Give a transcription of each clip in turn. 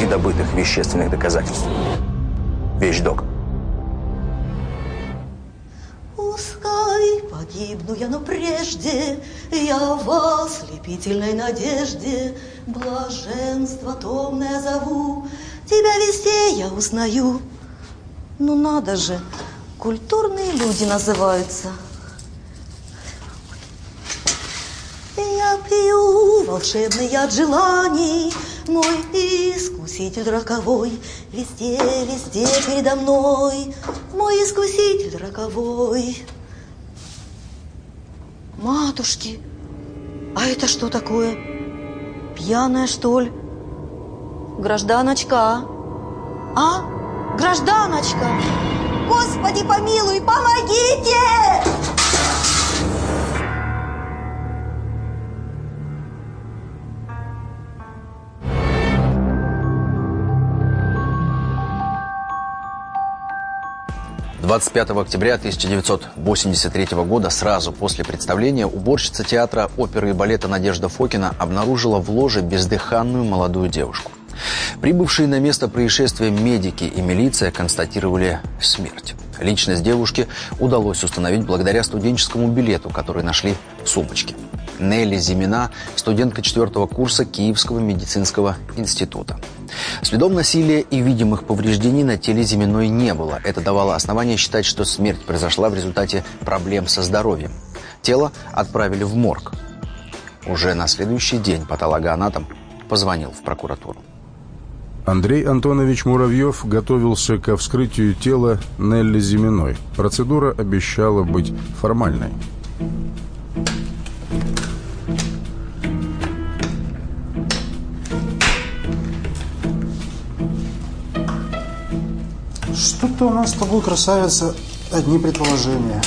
и добытых вещественных доказательств. Вещдок. Пускай погибну я, но прежде я в ослепительной надежде блаженство томное зову. Тебя везде я узнаю. Ну надо же, культурные люди называются. Я пью волшебный яд желаний, мой искуситель роковой, везде, везде передо мной, мой искуситель роковой. Матушки, а это что такое? Пьяная, что ли? Гражданочка. А? Гражданочка! Господи, помилуй, помогите! 25 октября 1983 года, сразу после представления, уборщица театра оперы и балета Надежда Фокина обнаружила в ложе бездыханную молодую девушку. Прибывшие на место происшествия медики и милиция констатировали смерть. Личность девушки удалось установить благодаря студенческому билету, который нашли в сумочке. Нелли Зимина, студентка четвертого курса Киевского медицинского института. Следов насилия и видимых повреждений на теле Зиминой не было. Это давало основание считать, что смерть произошла в результате проблем со здоровьем. Тело отправили в морг. Уже на следующий день патологоанатом позвонил в прокуратуру. Андрей Антонович Муравьев готовился ко вскрытию тела Нелли Зиминой. Процедура обещала быть формальной. Что-то у нас с тобой, красавица, одни предположения.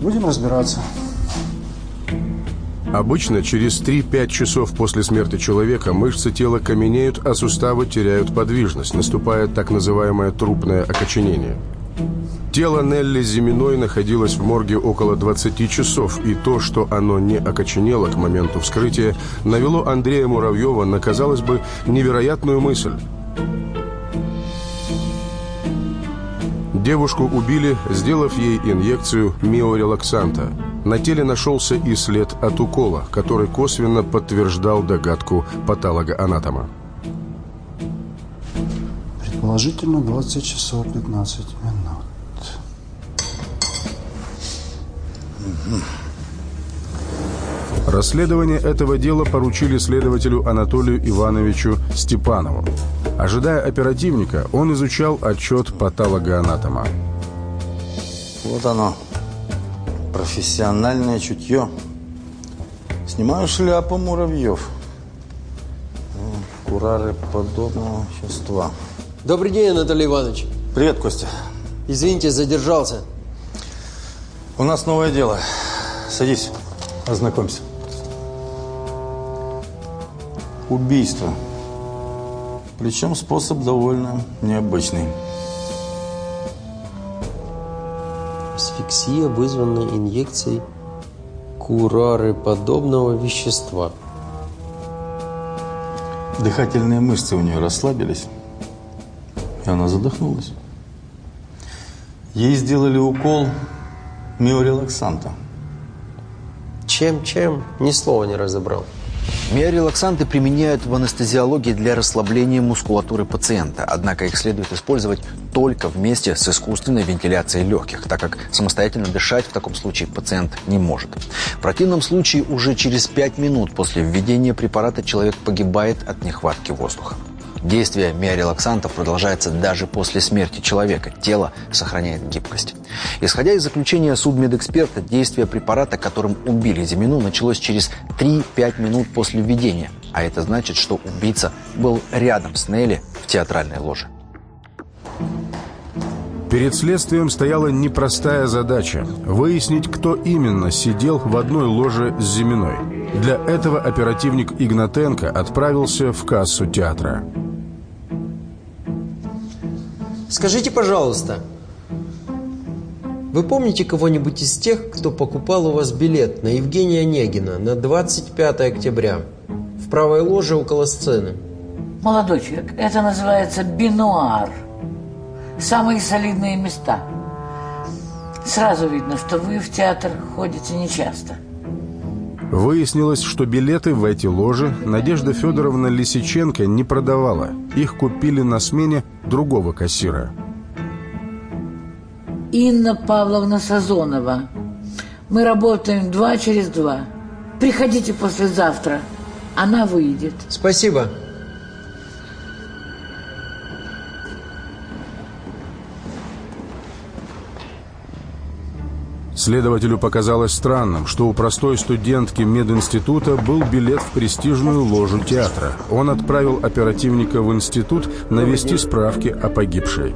Будем разбираться. Обычно через 3-5 часов после смерти человека мышцы тела каменеют, а суставы теряют подвижность. Наступает так называемое трупное окоченение. Тело Нелли Зиминой находилось в морге около 20 часов, и то, что оно не окоченело к моменту вскрытия, навело Андрея Муравьева на, казалось бы, невероятную мысль. Девушку убили, сделав ей инъекцию миорелаксанта. На теле нашелся и след от укола, который косвенно подтверждал догадку патолога-анатома. Предположительно 20 часов 15 минут. Расследование этого дела поручили следователю Анатолию Ивановичу Степанову. Ожидая оперативника, он изучал отчет патологоанатома. Вот оно, профессиональное чутье. Снимаю шляпу муравьев. Курары подобного вещества. Добрый день, Анатолий Иванович. Привет, Костя. Извините, задержался. У нас новое дело. Садись, ознакомься. Убийство. Причем способ довольно необычный. Асфиксия, вызванная инъекцией курары подобного вещества. Дыхательные мышцы у нее расслабились, и она задохнулась. Ей сделали укол миорелаксанта. Чем-чем? Ни слова не разобрал. Миорелаксанты применяют в анестезиологии для расслабления мускулатуры пациента, однако их следует использовать только вместе с искусственной вентиляцией легких, так как самостоятельно дышать в таком случае пациент не может. В противном случае уже через 5 минут после введения препарата человек погибает от нехватки воздуха. Действие миорелаксантов продолжается даже после смерти человека. Тело сохраняет гибкость. Исходя из заключения судмедэксперта, действие препарата, которым убили Зимину, началось через 3-5 минут после введения. А это значит, что убийца был рядом с Нелли в театральной ложе. Перед следствием стояла непростая задача – выяснить, кто именно сидел в одной ложе с Зиминой. Для этого оперативник Игнатенко отправился в кассу театра. Скажите, пожалуйста, вы помните кого-нибудь из тех, кто покупал у вас билет на Евгения Онегина на 25 октября в правой ложе около сцены? Молодой человек, это называется бинуар. Самые солидные места. Сразу видно, что вы в театр ходите нечасто. Выяснилось, что билеты в эти ложи Надежда Федоровна Лисиченко не продавала. Их купили на смене другого кассира. Инна Павловна Сазонова. Мы работаем два через два. Приходите послезавтра. Она выйдет. Спасибо. Следователю показалось странным, что у простой студентки мединститута был билет в престижную ложу театра. Он отправил оперативника в институт навести справки о погибшей.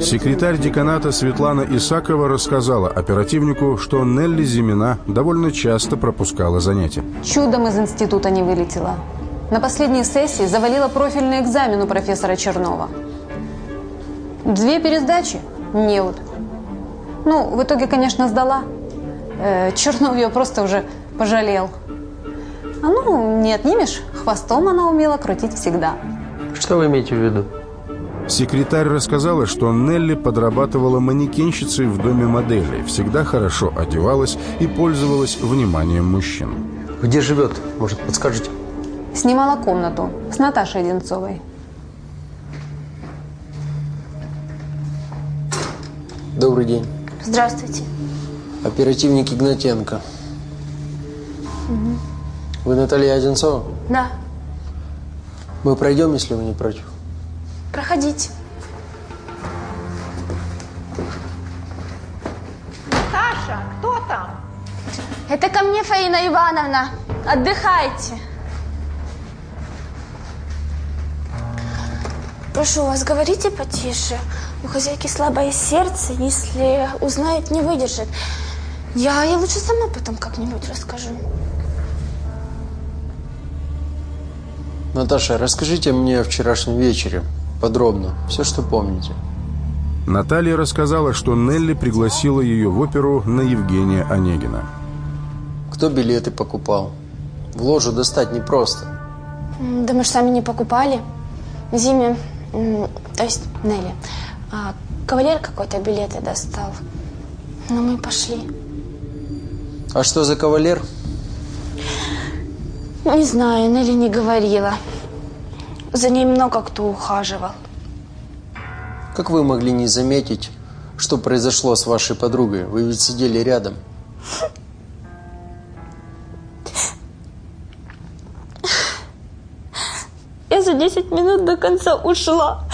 Секретарь деканата Светлана Исакова рассказала оперативнику, что Нелли Зимина довольно часто пропускала занятия. Чудом из института не вылетела. На последней сессии завалила профильный экзамен у профессора Чернова. Две пересдачи – неуд. Ну, в итоге, конечно, сдала. Э, Чернов ее просто уже пожалел. А ну, не отнимешь, хвостом она умела крутить всегда. Что вы имеете в виду? Секретарь рассказала, что Нелли подрабатывала манекенщицей в доме моделей, всегда хорошо одевалась и пользовалась вниманием мужчин. Где живет? Может, подскажете? Снимала комнату с Наташей Одинцовой. Добрый день. Здравствуйте. Оперативник Игнатенко. Вы Наталья Одинцова? Да, Мы пройдем, если вы не против. проходите. Саша, кто там? Это ко мне, Фаина Ивановна. Отдыхайте. Прошу вас, говорите потише. У хозяйки слабое сердце. Если узнает, не выдержит. Я ей лучше сама потом как-нибудь расскажу. Наташа, расскажите мне о вчерашнем вечере. Подробно. Все, что помните. Наталья рассказала, что Нелли пригласила ее в оперу на Евгения Онегина. Кто билеты покупал? В ложу достать непросто. Да мы же сами не покупали. Зиме, то есть Нелли, а, кавалер какой-то билеты достал. Но мы пошли. А что за кавалер? Не знаю, Нелли не говорила. За ней много кто ухаживал. Как вы могли не заметить, что произошло с вашей подругой? Вы ведь сидели рядом. Я за 10 минут до конца ушла.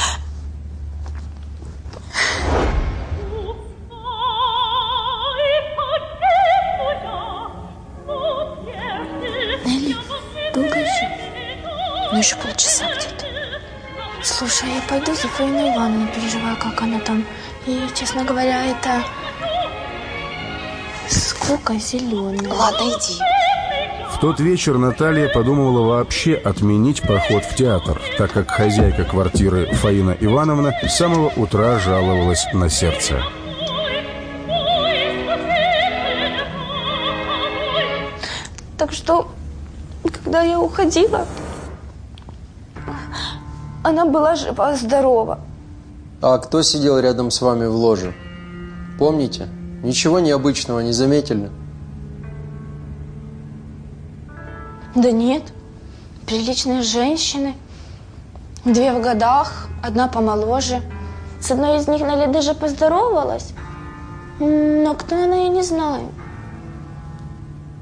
Пойду за Фаиной Ивановной, переживаю, как она там. И, честно говоря, это... Скука зеленая. Ладно, иди. В тот вечер Наталья подумывала вообще отменить поход в театр, так как хозяйка квартиры Фаина Ивановна с самого утра жаловалась на сердце. Так что, когда я уходила, она была жива-здорова. А кто сидел рядом с вами в ложе? Помните? Ничего необычного не заметили? Да нет, приличные женщины. Две в годах, одна помоложе. С одной из них Наля даже поздоровалась. Но кто она, я не знаю.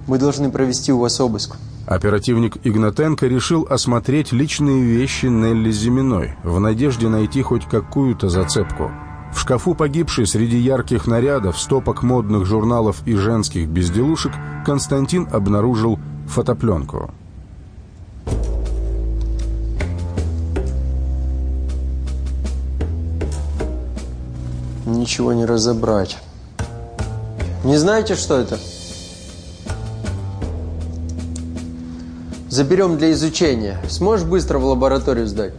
Мы должны провести у вас обыск. Оперативник Игнатенко решил осмотреть личные вещи Нелли Зиминой в надежде найти хоть какую-то зацепку. В шкафу погибшей среди ярких нарядов, стопок модных журналов и женских безделушек Константин обнаружил фотопленку. Ничего не разобрать. Не знаете, что это? Заберем для изучения. Сможешь быстро в лабораторию сдать?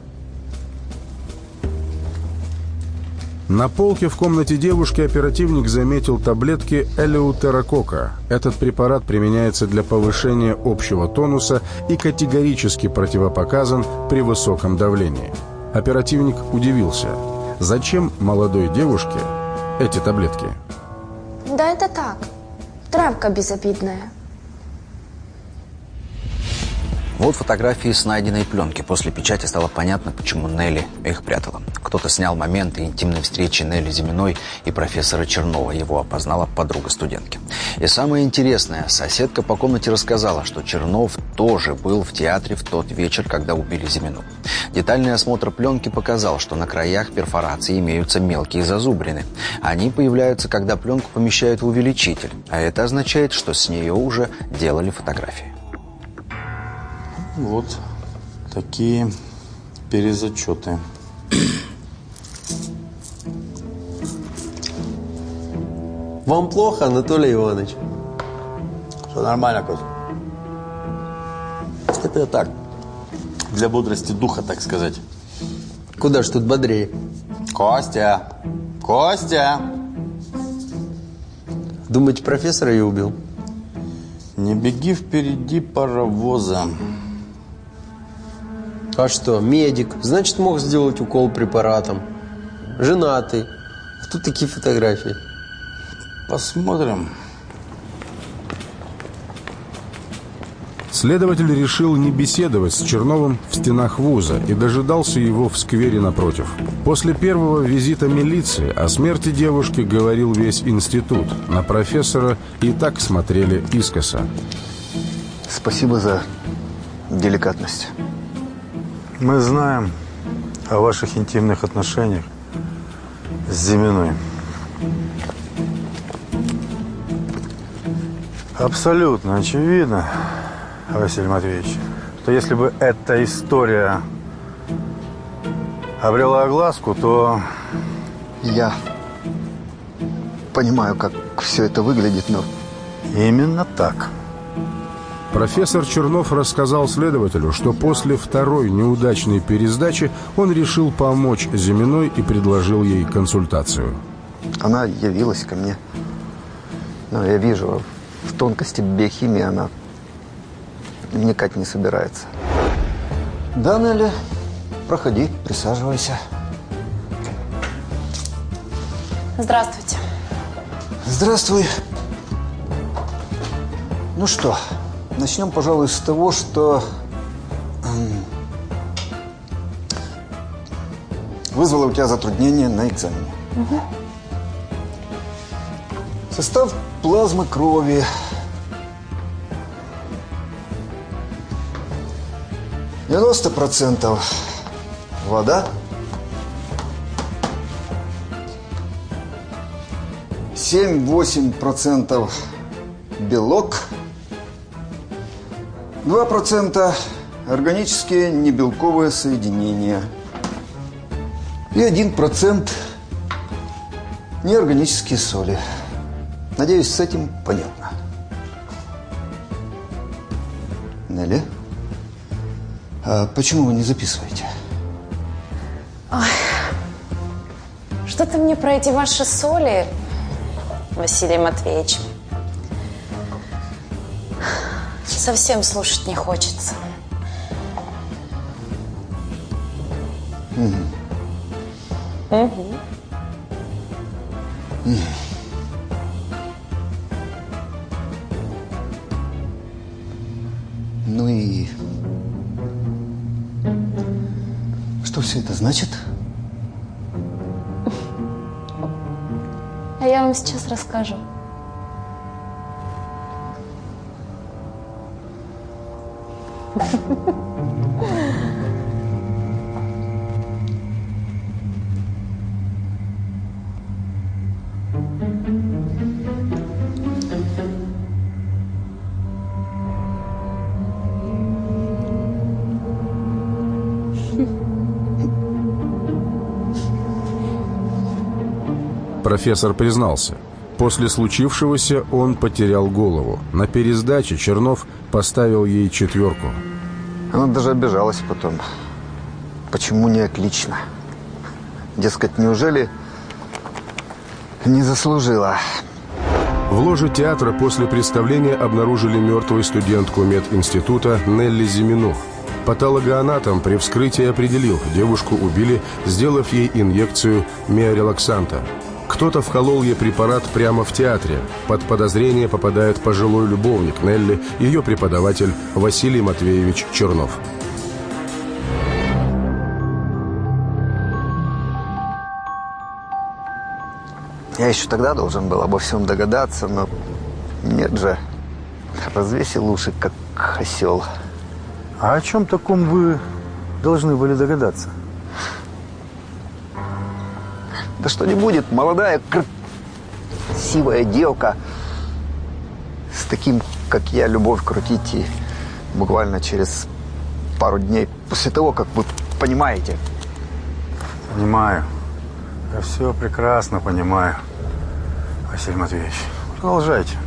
На полке в комнате девушки оперативник заметил таблетки элеутерокока. Этот препарат применяется для повышения общего тонуса и категорически противопоказан при высоком давлении. Оперативник удивился. Зачем молодой девушке эти таблетки? Да это так. Травка безобидная. Вот фотографии с найденной пленки. После печати стало понятно, почему Нелли их прятала. Кто-то снял моменты интимной встречи Нелли Зиминой и профессора Чернова. Его опознала подруга студентки. И самое интересное, соседка по комнате рассказала, что Чернов тоже был в театре в тот вечер, когда убили Зимину. Детальный осмотр пленки показал, что на краях перфорации имеются мелкие зазубрины. Они появляются, когда пленку помещают в увеличитель, а это означает, что с нее уже делали фотографии. Вот такие перезачеты. Вам плохо, Анатолий Иванович? Все нормально, Кот. Это так. Для бодрости духа, так сказать. Куда ж тут бодрее? Костя! Костя! Думаете, профессора я убил? Не беги впереди паровоза. А что, медик, значит, мог сделать укол препаратом. Женатый. А тут такие фотографии. Посмотрим. Следователь решил не беседовать с Черновым в стенах вуза и дожидался его в сквере напротив. После первого визита милиции о смерти девушки говорил весь институт. На профессора и так смотрели искоса. Спасибо за деликатность. Мы знаем о ваших интимных отношениях с Зиминой. Абсолютно очевидно, Василий Матвеевич, что если бы эта история обрела огласку, то... Я понимаю, как все это выглядит, но... Именно так. Профессор Чернов рассказал следователю, что после второй неудачной пересдачи он решил помочь Зиминой и предложил ей консультацию. Она явилась ко мне. Но я вижу, в тонкости биохимии она вникать не собирается. Да, Нелли, проходи, присаживайся. Здравствуйте. Здравствуй. Ну что, начнем, пожалуй, с того, что м, вызвало у тебя затруднение на экзамене. Состав плазмы крови. Девяносто процентов вода. Семь-восемь процентов белок. Два процента органические небелковые соединения. И один процент неорганические соли. Надеюсь, с этим понятно. Нелли, а почему вы не записываете? Что-то мне про эти ваши соли, Василий Матвеевич, совсем слушать не хочется. Угу. Ну и... Что все это значит? А я вам сейчас расскажу. Профессор признался. После случившегося он потерял голову. На пересдаче Чернов поставил ей четверку. Она даже обижалась потом. Почему не отлично? Дескать, неужели не заслужила? В ложе театра после представления обнаружили мертвую студентку мединститута Нелли Зимину. Патологоанатом при вскрытии определил, девушку убили, сделав ей инъекцию миорелаксанта. Кто-то вколол ей препарат прямо в театре. Под подозрение попадает пожилой любовник Нелли, ее преподаватель Василий Матвеевич Чернов. Я еще тогда должен был обо всем догадаться, но нет же. Развесил уши, как осел. А о чем таком вы должны были догадаться? Да что не будет, молодая, красивая девка с таким, как я, любовь крутить и буквально через пару дней после того, как вы понимаете. Понимаю. Я все прекрасно понимаю, Василий Матвеевич. Продолжайте.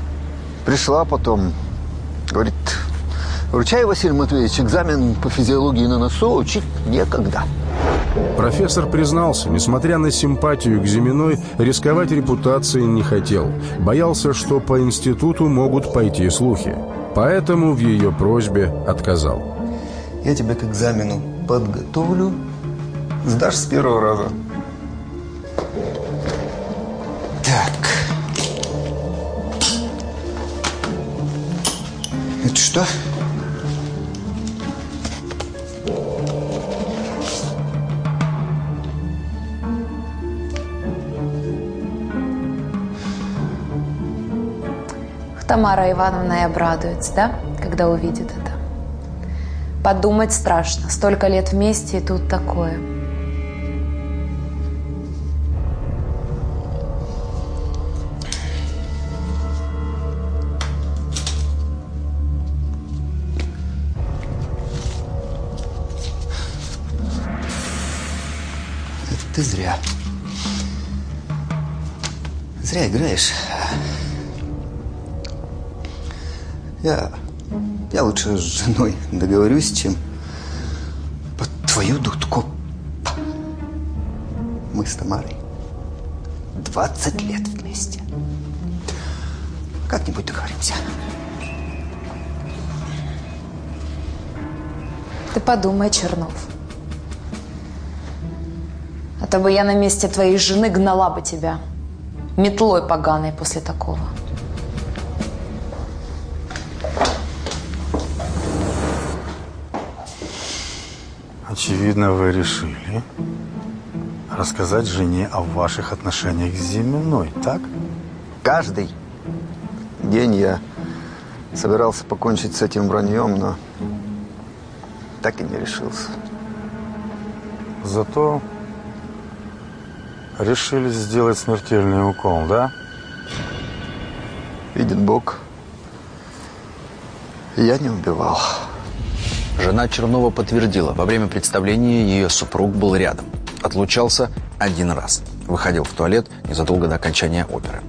Пришла потом, говорит, вручай, Василий Матвеевич, экзамен по физиологии на носу, учить некогда. Профессор признался, несмотря на симпатию к Зиминой, рисковать репутацией не хотел. Боялся, что по институту могут пойти слухи. Поэтому в ее просьбе отказал. Я тебя к экзамену подготовлю, сдашь с первого раза. Так. Это что? Тамара Ивановна и обрадуется, да, когда увидит это. Подумать страшно. Столько лет вместе, и тут такое. Это ты зря. Зря играешь. Я, я лучше с женой договорюсь, чем под твою дудку. Мы с Тамарой 20 лет вместе. Как-нибудь договоримся. Ты подумай, Чернов. А то бы я на месте твоей жены гнала бы тебя. Метлой поганой после такого. Очевидно, вы решили рассказать жене о ваших отношениях с Зиминой, так? Каждый день я собирался покончить с этим враньем, но так и не решился. Зато решили сделать смертельный укол, да? Видит Бог, я не убивал. Жена Чернова подтвердила, во время представления ее супруг был рядом. Отлучался один раз. Выходил в туалет незадолго до окончания оперы.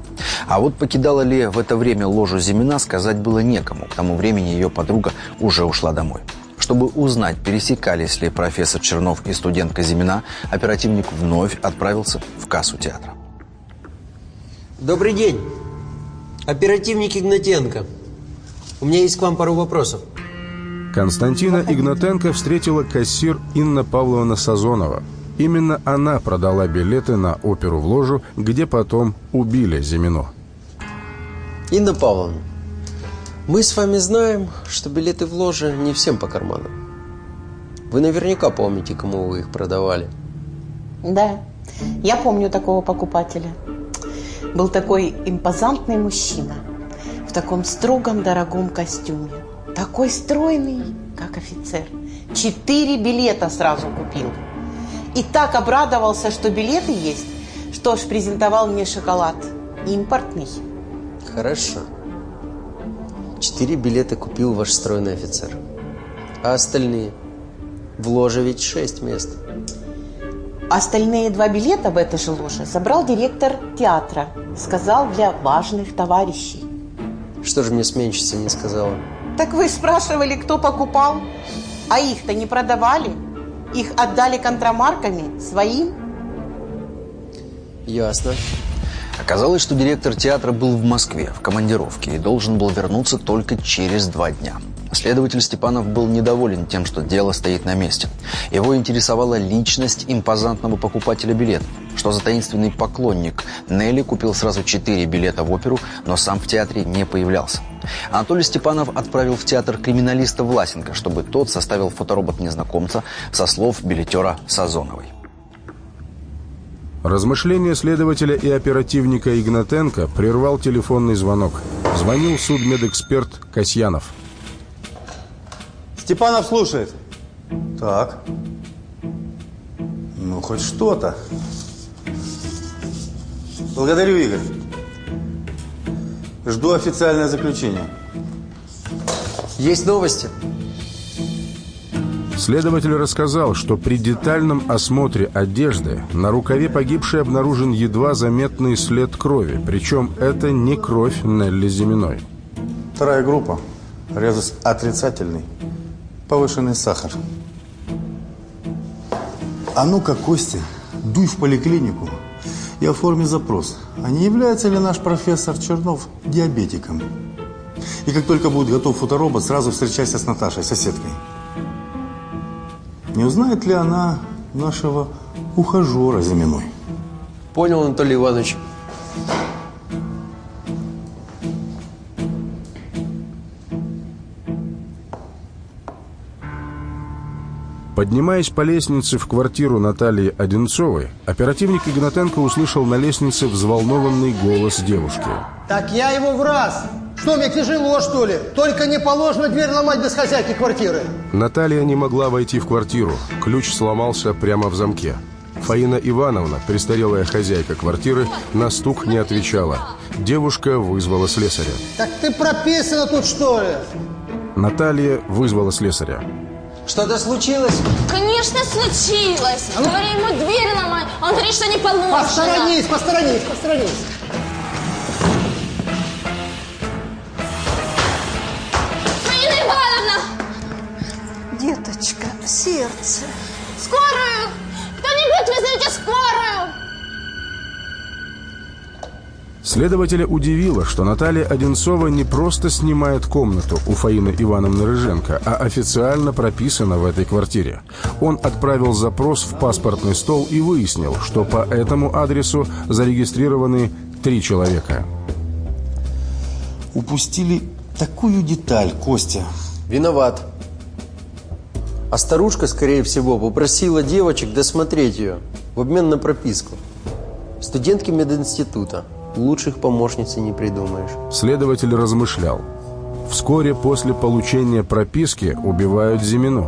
А вот покидала ли в это время ложу Зимина, сказать было некому. К тому времени ее подруга уже ушла домой. Чтобы узнать, пересекались ли профессор Чернов и студентка Зимина, оперативник вновь отправился в кассу театра. Добрый день. Оперативник Игнатенко. У меня есть к вам пару вопросов. Константина Игнатенко встретила кассир Инна Павловна Сазонова. Именно она продала билеты на оперу в ложу, где потом убили Зимино. Инна Павловна, мы с вами знаем, что билеты в ложе не всем по карману. Вы наверняка помните, кому вы их продавали. Да, я помню такого покупателя. Был такой импозантный мужчина в таком строгом дорогом костюме. Такой стройный, как офицер. Четыре билета сразу купил. И так обрадовался, что билеты есть, что ж презентовал мне шоколад. Импортный. Хорошо. Четыре билета купил ваш стройный офицер. А остальные? В ложе ведь шесть мест. Остальные два билета в это же ложе забрал директор театра. Сказал для важных товарищей. Что же мне сменщица не сказала? Так вы спрашивали, кто покупал? А их-то не продавали? Их отдали контрамарками своим? Ясно. Оказалось, что директор театра был в Москве в командировке и должен был вернуться только через два дня. Следователь Степанов был недоволен тем, что дело стоит на месте. Его интересовала личность импозантного покупателя билетов. Что за таинственный поклонник Нелли купил сразу четыре билета в оперу, но сам в театре не появлялся. Анатолий Степанов отправил в театр криминалиста Власенко, чтобы тот составил фоторобот незнакомца со слов билетера Сазоновой. Размышления следователя и оперативника Игнатенко прервал телефонный звонок. Звонил судмедэксперт Касьянов. Степанов слушает. Так. Ну, хоть что-то. Благодарю, Игорь. Жду официальное заключение. Есть новости? Следователь рассказал, что при детальном осмотре одежды на рукаве погибшей обнаружен едва заметный след крови, причем это не кровь Нелли Зиминой. Вторая группа. Резус отрицательный. Повышенный сахар. А ну-ка, Костя, дуй в поликлинику и оформи запрос. А не является ли наш профессор Чернов диабетиком? И как только будет готов фоторобот, сразу встречайся с Наташей, соседкой. Не узнает ли она нашего ухажера Зиминой? Понял, Анатолий Иванович. Поднимаясь по лестнице в квартиру Натальи Одинцовой, оперативник Игнатенко услышал на лестнице взволнованный голос девушки. Так я его в раз. Что, мне тяжело, что ли? Только не положено дверь ломать без хозяйки квартиры. Наталья не могла войти в квартиру. Ключ сломался прямо в замке. Фаина Ивановна, престарелая хозяйка квартиры, на стук не отвечала. Девушка вызвала слесаря. Так ты прописана тут, что ли? Наталья вызвала слесаря. Что-то случилось? Конечно, случилось. Говори ему дверь ломать. Он говорит, что не положено. Посторонись, посторонись, посторонись. Сердце. Скорую! Кто-нибудь вызовите скорую! Следователя удивило, что Наталья Одинцова не просто снимает комнату у Фаины Ивановны Рыженко, а официально прописана в этой квартире. Он отправил запрос в паспортный стол и выяснил, что по этому адресу зарегистрированы три человека. Упустили такую деталь, Костя. Виноват. А старушка, скорее всего, попросила девочек досмотреть ее в обмен на прописку. Студентки мединститута. Лучших помощниц и не придумаешь. Следователь размышлял. Вскоре после получения прописки убивают Зимину.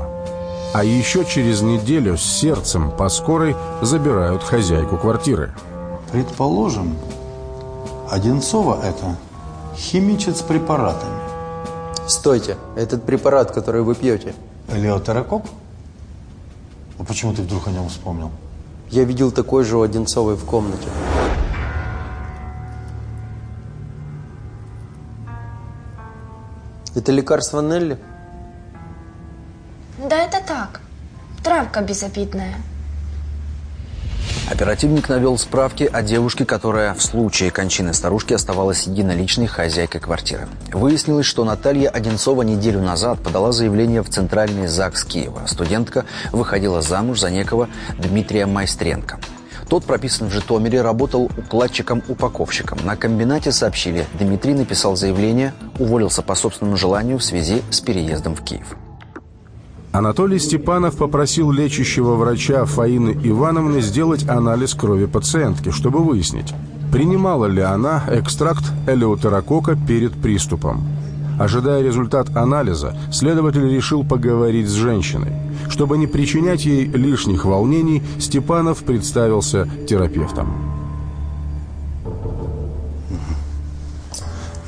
А еще через неделю с сердцем по скорой забирают хозяйку квартиры. Предположим, Одинцова это химичит с препаратами. Стойте, этот препарат, который вы пьете. Леотерокок? А почему ты вдруг о нем вспомнил? Я видел такой же у Одинцовой в комнате. Это лекарство Нелли? Да это так. Травка безобидная. Оперативник навел справки о девушке, которая в случае кончины старушки оставалась единоличной хозяйкой квартиры. Выяснилось, что Наталья Одинцова неделю назад подала заявление в Центральный ЗАГС Киева. Студентка выходила замуж за некого Дмитрия Майстренко. Тот прописан в Житомире, работал укладчиком-упаковщиком. На комбинате сообщили, Дмитрий написал заявление, уволился по собственному желанию в связи с переездом в Киев. Анатолий Степанов попросил лечащего врача Фаины Ивановны сделать анализ крови пациентки, чтобы выяснить, принимала ли она экстракт элеутерокока перед приступом. Ожидая результат анализа, следователь решил поговорить с женщиной. Чтобы не причинять ей лишних волнений, Степанов представился терапевтом.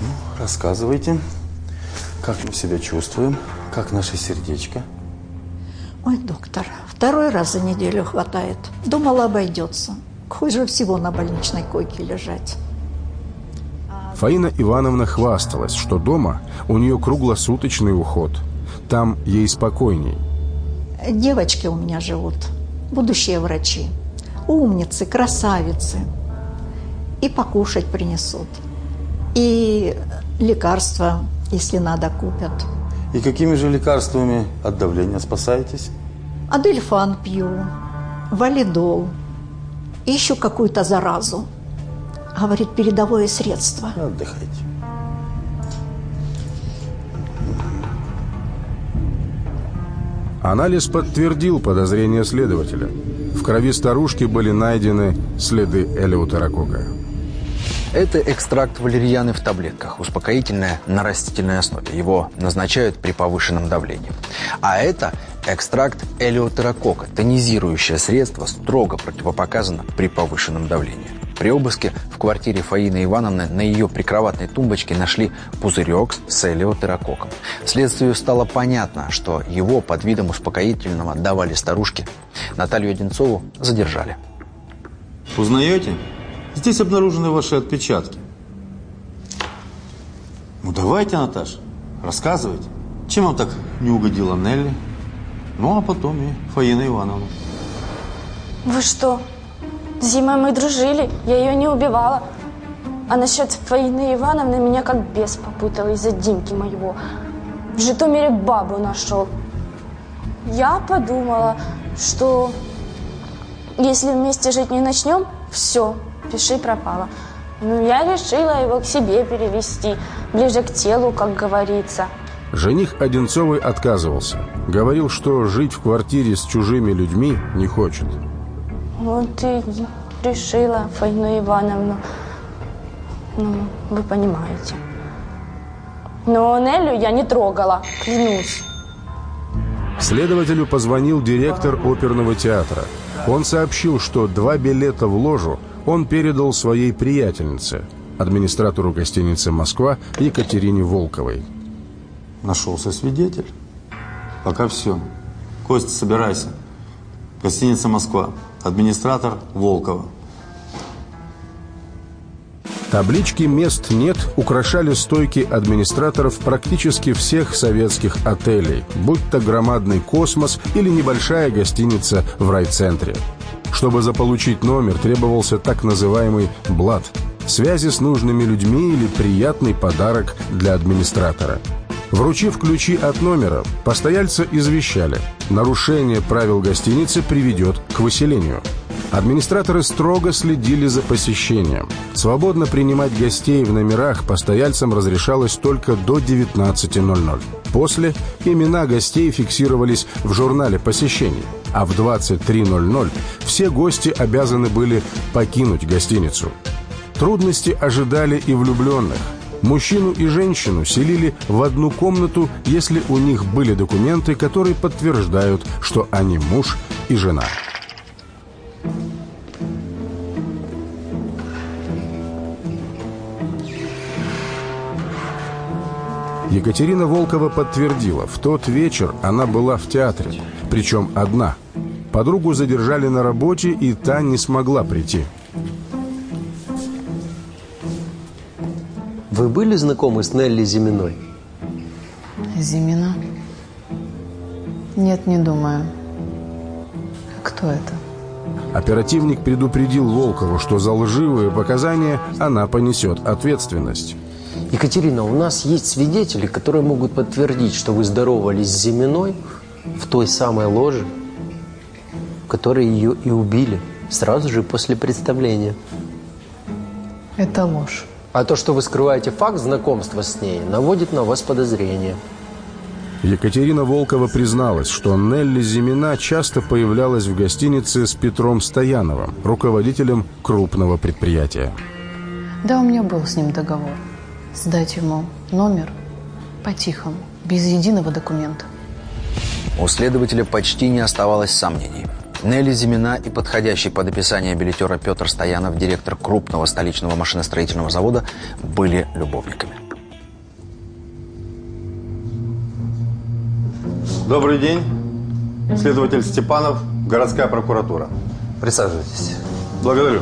Ну, рассказывайте, как мы себя чувствуем, как наше сердечко. Ой, доктор, второй раз за неделю хватает. Думала, обойдется. Хуже всего на больничной койке лежать. Фаина Ивановна хвасталась, что дома у нее круглосуточный уход. Там ей спокойней. Девочки у меня живут, будущие врачи. Умницы, красавицы. И покушать принесут. И лекарства, если надо, купят. И какими же лекарствами от давления спасаетесь? Адельфан пью, валидол, и еще какую-то заразу. Говорит, передовое средство. Отдыхайте. Анализ подтвердил подозрения следователя. В крови старушки были найдены следы элеутерокока. Это экстракт валерьяны в таблетках, успокоительное на растительной основе. Его назначают при повышенном давлении. А это экстракт элеутерокока, тонизирующее средство, строго противопоказано при повышенном давлении. При обыске в квартире Фаины Ивановны на ее прикроватной тумбочке нашли пузырек с элеутерококом. Следствию стало понятно, что его под видом успокоительного давали старушке. Наталью Одинцову задержали. Узнаете? Здесь обнаружены ваши отпечатки. Ну давайте, Наташа, рассказывайте. Чем вам так не угодила Нелли? Ну, а потом и Фаина Ивановна. Вы что? Зимой мы дружили, я ее не убивала. А насчет Фаины Ивановны меня как бес попутал из-за Димки моего. В Житомире бабу нашел. Я подумала, что если вместе жить не начнем, все, пиши пропало. Ну, я решила его к себе перевести, ближе к телу, как говорится. Жених Одинцовой отказывался. Говорил, что жить в квартире с чужими людьми не хочет. Вот и решила Фаину Ивановну. Ну, вы понимаете. Но Нелю я не трогала, клянусь. Следователю позвонил директор оперного театра. Он сообщил, что два билета в ложу он передал своей приятельнице, администратору гостиницы «Москва» Екатерине Волковой. Нашелся свидетель. Пока все. Костя, собирайся. Гостиница «Москва». Администратор Волкова. Таблички «Мест нет» украшали стойки администраторов практически всех советских отелей, будь то громадный «Космос» или небольшая гостиница в райцентре. Чтобы заполучить номер, требовался так называемый «блат» – связи с нужными людьми или приятный подарок для администратора. Вручив ключи от номера, постояльца извещали – нарушение правил гостиницы приведет к выселению – Администраторы строго следили за посещением. Свободно принимать гостей в номерах постояльцам разрешалось только до 19.00. После имена гостей фиксировались в журнале посещений, а в 23.00 все гости обязаны были покинуть гостиницу. Трудности ожидали и влюбленных. Мужчину и женщину селили в одну комнату, если у них были документы, которые подтверждают, что они муж и жена. Екатерина Волкова подтвердила, в тот вечер она была в театре, причем одна. Подругу задержали на работе, и та не смогла прийти. Вы были знакомы с Нелли Зиминой? Зимина? Нет, не думаю. Кто это? Оперативник предупредил Волкову, что за лживые показания она понесет ответственность. Екатерина, у нас есть свидетели, которые могут подтвердить, что вы здоровались с Зиминой в той самой ложе, в которой ее и убили сразу же после представления. Это ложь. А то, что вы скрываете факт знакомства с ней, наводит на вас подозрение. Екатерина Волкова призналась, что Нелли Зимина часто появлялась в гостинице с Петром Стояновым, руководителем крупного предприятия. Да, у меня был с ним договор. Сдать ему номер по-тихому, без единого документа. У следователя почти не оставалось сомнений. Нелли Зимина и подходящий под описание билетера Петр Стоянов, директор крупного столичного машиностроительного завода, были любовниками. Добрый день. Следователь Степанов, городская прокуратура. Присаживайтесь. Благодарю.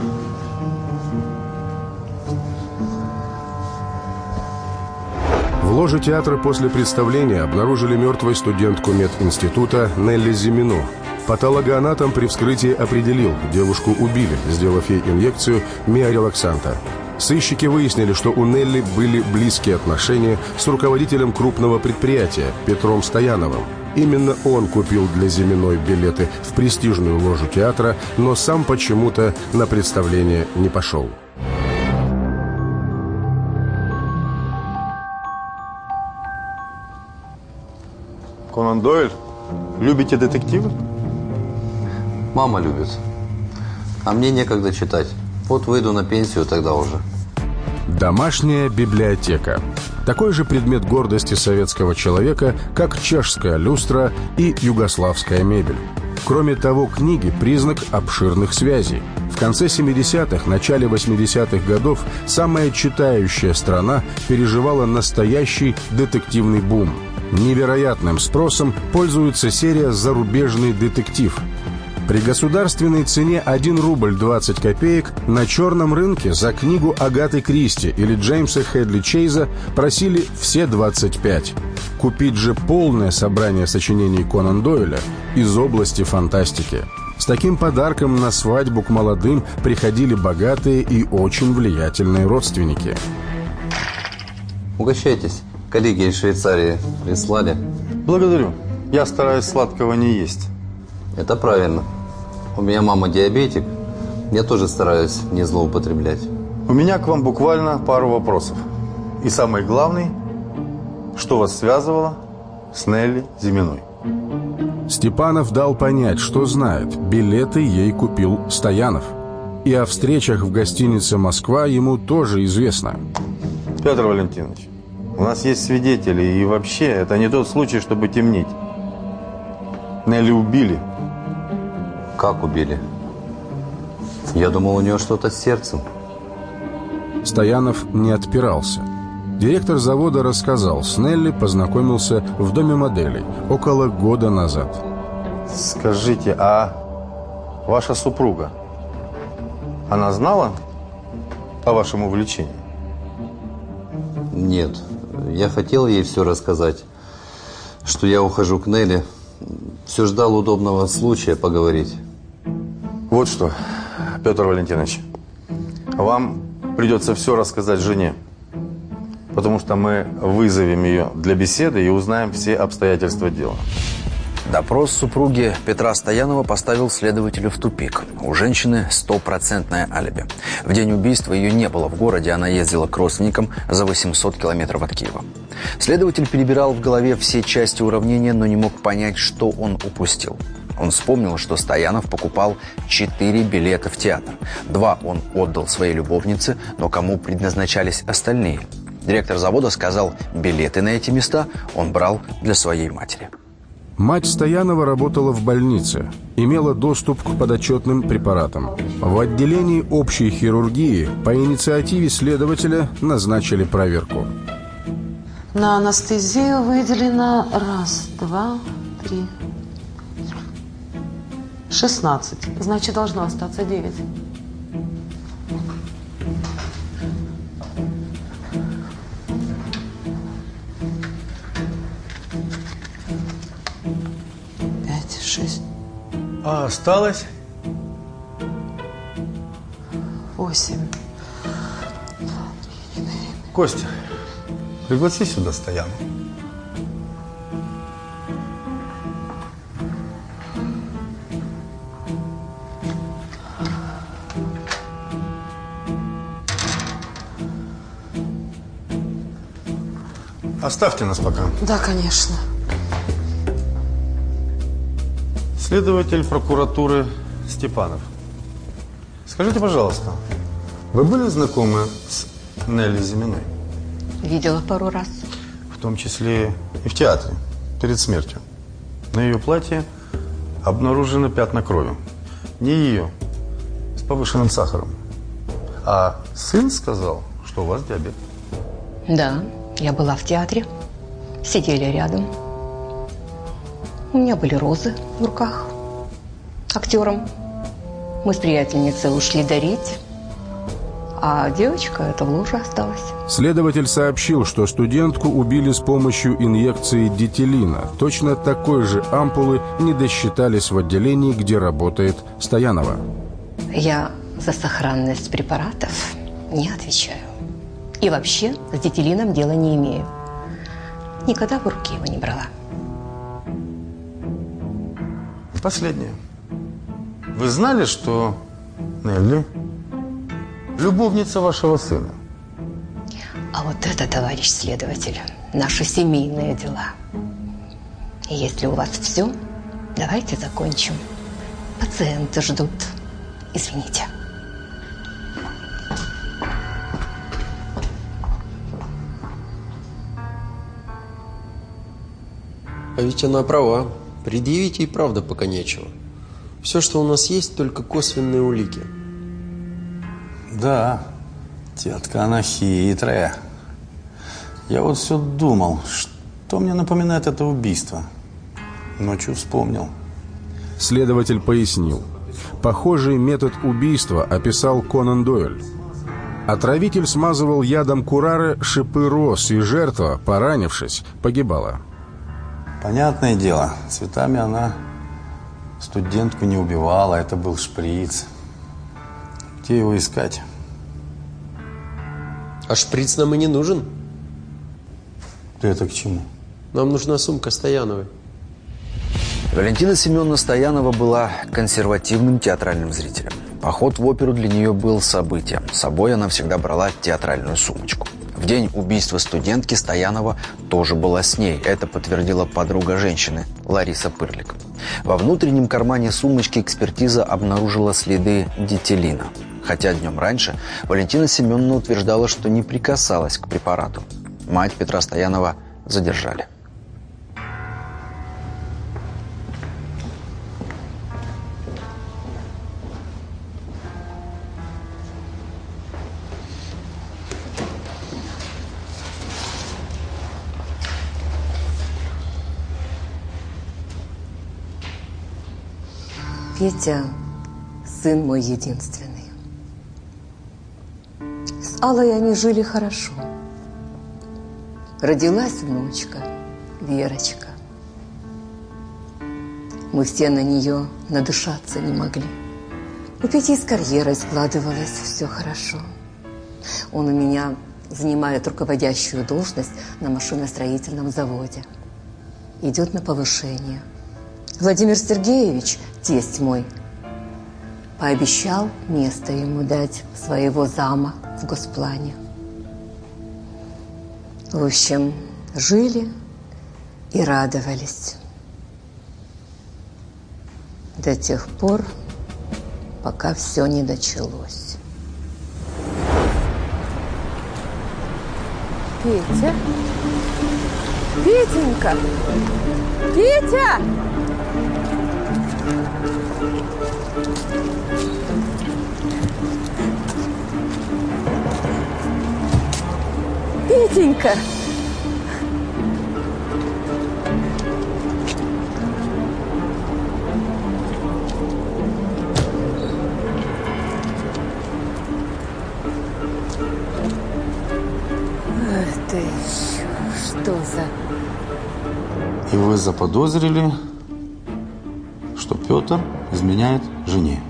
В ложе театра после представления обнаружили мертвой студентку мединститута Нелли Зимину. Патологоанатом при вскрытии определил, девушку убили, сделав ей инъекцию миорелаксанта. Сыщики выяснили, что у Нелли были близкие отношения с руководителем крупного предприятия Петром Стояновым. Именно он купил для Зиминой билеты в престижную ложу театра, но сам почему-то на представление не пошел. Конан Дойль, любите детективы? Мама любит. А мне некогда читать. Вот выйду на пенсию тогда уже. Домашняя библиотека. Такой же предмет гордости советского человека, как чешская люстра и югославская мебель. Кроме того, книги – признак обширных связей. В конце 70-х, начале 80-х годов самая читающая страна переживала настоящий детективный бум. Невероятным спросом пользуется серия «Зарубежный детектив», при государственной цене 1 рубль 20 копеек на черном рынке за книгу Агаты Кристи или Джеймса Хедли Чейза просили все 25. Купить же полное собрание сочинений Конан Дойля из области фантастики. С таким подарком на свадьбу к молодым приходили богатые и очень влиятельные родственники. Угощайтесь. Коллеги из Швейцарии прислали. Благодарю. Я стараюсь сладкого не есть. Это правильно. У меня мама диабетик. Я тоже стараюсь не злоупотреблять. У меня к вам буквально пару вопросов. И самый главный, что вас связывало с Нелли Зиминой? Степанов дал понять, что знает. Билеты ей купил Стоянов. И о встречах в гостинице «Москва» ему тоже известно. Петр Валентинович, у нас есть свидетели, и вообще, это не тот случай, чтобы темнить. Нелли убили. Как убили? Я думал, у нее что-то с сердцем. Стоянов не отпирался. Директор завода рассказал, с Нелли познакомился в доме моделей около года назад. Скажите, а ваша супруга, она знала о вашем увлечении? Нет. Я хотел ей все рассказать, что я ухожу к Нелли. Все ждал удобного случая поговорить. Вот что, Петр Валентинович, вам придется все рассказать жене, потому что мы вызовем ее для беседы и узнаем все обстоятельства дела. Допрос супруги Петра Стоянова поставил следователя в тупик. У женщины стопроцентное алиби. В день убийства ее не было в городе, она ездила к родственникам за 800 километров от Киева. Следователь перебирал в голове все части уравнения, но не мог понять, что он упустил. Он вспомнил, что Стоянов покупал четыре билета в театр. Два он отдал своей любовнице, но кому предназначались остальные? Директор завода сказал, билеты на эти места он брал для своей матери. Мать Стоянова работала в больнице, имела доступ к подотчетным препаратам. В отделении общей хирургии по инициативе следователя назначили проверку. На анестезию выделено раз, два, три, 16. Значит, должно остаться девять. А осталось? восемь. Костя, пригласи сюда Стояну. Оставьте нас пока. Да, конечно. Следователь прокуратуры Степанов. Скажите, пожалуйста, вы были знакомы с Нелли Зиминой? Видела пару раз. В том числе и в театре, перед смертью. На ее платье обнаружены пятна крови. Не ее, с повышенным сахаром. А сын сказал, что у вас диабет. Да, я была в театре. Сидели рядом. У меня были розы в руках. Актерам. Мы с приятельницей ушли дарить. А девочка это в луже осталась. Следователь сообщил, что студентку убили с помощью инъекции дитилина. Точно такой же ампулы не досчитались в отделении, где работает Стоянова. Я за сохранность препаратов не отвечаю. И вообще с дитилином дела не имею. Никогда в руки его не брала. Последнее. Вы знали, что Нелли любовница вашего сына? А вот это, товарищ следователь, наши семейные дела. И если у вас все, давайте закончим. Пациенты ждут. Извините. А ведь она права. Предъявить ей правда пока нечего. Все, что у нас есть, только косвенные улики. Да, тетка она хитрая. Я вот все думал, что мне напоминает это убийство. Ночью вспомнил. Следователь пояснил. Похожий метод убийства описал Конан Дойль. Отравитель смазывал ядом курары шипы роз, и жертва, поранившись, погибала. Понятное дело, цветами она студентку не убивала, это был шприц. Где его искать? А шприц нам и не нужен. Ты это к чему? Нам нужна сумка Стояновой. Валентина Семеновна Стоянова была консервативным театральным зрителем. Поход в оперу для нее был событием. С собой она всегда брала театральную сумочку. В день убийства студентки Стоянова тоже была с ней. Это подтвердила подруга женщины Лариса Пырлик. Во внутреннем кармане сумочки экспертиза обнаружила следы дитилина. Хотя днем раньше Валентина Семеновна утверждала, что не прикасалась к препарату. Мать Петра Стоянова задержали. Петя – сын мой единственный. С Аллой они жили хорошо. Родилась внучка, Верочка. Мы все на нее надышаться не могли. У Пети с карьерой складывалось все хорошо. Он у меня занимает руководящую должность на машиностроительном заводе. Идет на повышение. Владимир Сергеевич, тесть мой, пообещал место ему дать своего зама в госплане. В общем, жили и радовались. До тех пор, пока все не началось. Петя? Петенька! Петя! Петенька! Это еще что за... И вы заподозрили, Петр изменяет жене.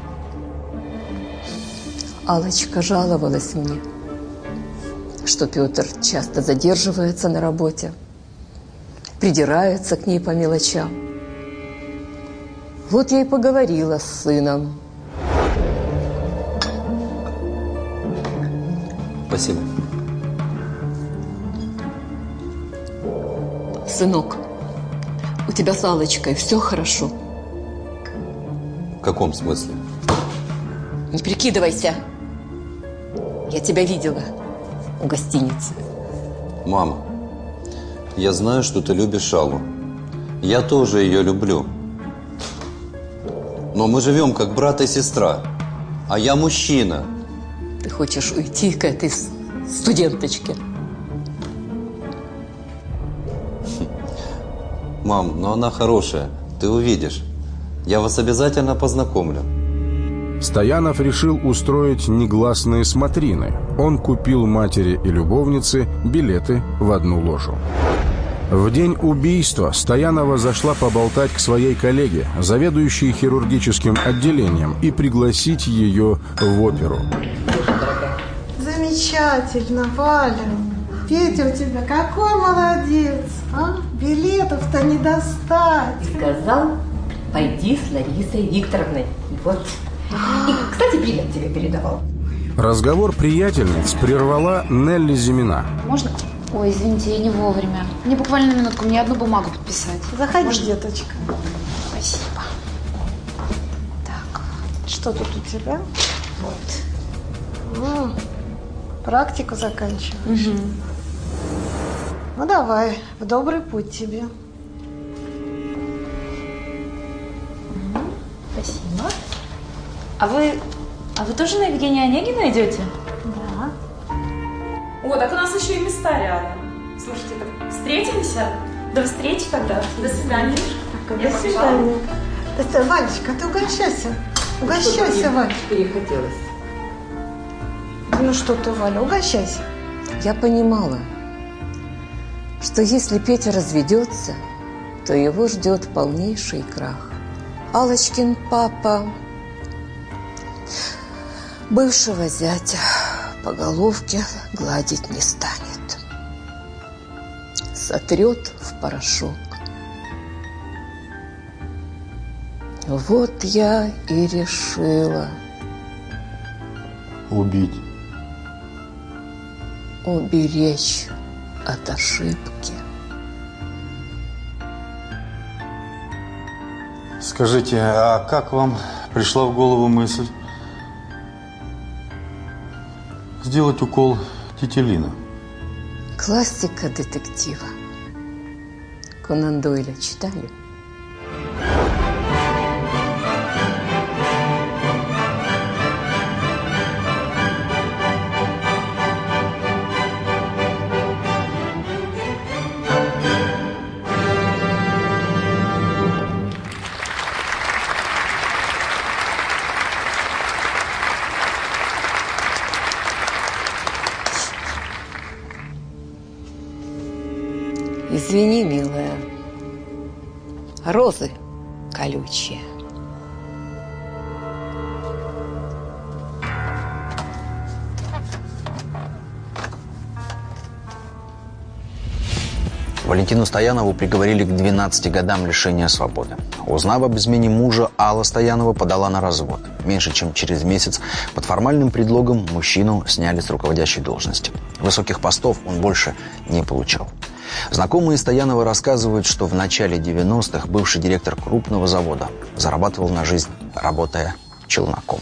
Алочка жаловалась мне, что Петр часто задерживается на работе, придирается к ней по мелочам. Вот я и поговорила с сыном. Спасибо. Сынок, у тебя с Аллочкой все хорошо? В каком смысле? Не прикидывайся. Я тебя видела у гостиницы. Мама, я знаю, что ты любишь Аллу. Я тоже ее люблю. Но мы живем как брат и сестра. А я мужчина. Ты хочешь уйти к этой студенточке? Мам, но она хорошая. ты увидишь. Я вас обязательно познакомлю. Стоянов решил устроить негласные смотрины. Он купил матери и любовнице билеты в одну ложу. В день убийства Стоянова зашла поболтать к своей коллеге, заведующей хирургическим отделением, и пригласить ее в оперу. Замечательно, Валя. Петя у тебя какой молодец, а? Билетов-то не достать. Сказал, пойди с Ларисой Викторовной. Вот. И, кстати, привет тебе передавал. Разговор приятельниц прервала Нелли Зимина. Можно? Ой, извините, я не вовремя. Мне буквально на минутку, мне одну бумагу подписать. Заходи, Можно? деточка. Спасибо. Что тут у тебя? Вот. М, Практику заканчиваешь. Ну давай, в добрый путь тебе. А вы... А вы тоже на Евгения Онегина идете? Да. О, так у нас еще и места рядом. Слушайте, так встретимся? До встречи тогда. До свидания. До Я свидания. Это, Валечка, ты угощайся. Угощайся, Валь. Перехотелось. Ну что ты, Валя, угощайся. Я понимала, что если Петя разведется, то его ждет полнейший крах. Алочкин папа бывшего зятя по головке гладить не станет. Сотрет в порошок. Вот я и решила Убить. уберечь от ошибки. Скажите, а как вам пришла в голову мысль сделать укол тетелина? Классика детектива. Конан Дойля читали? Колючие. Валентину Стоянову приговорили к 12 годам лишения свободы. Узнав об измене мужа, Алла Стоянова подала на развод. Меньше чем через месяц под формальным предлогом мужчину сняли с руководящей должности. Высоких постов он больше не получал. Знакомые Стоянова рассказывают, что в начале 90-х бывший директор крупного завода зарабатывал на жизнь, работая челноком.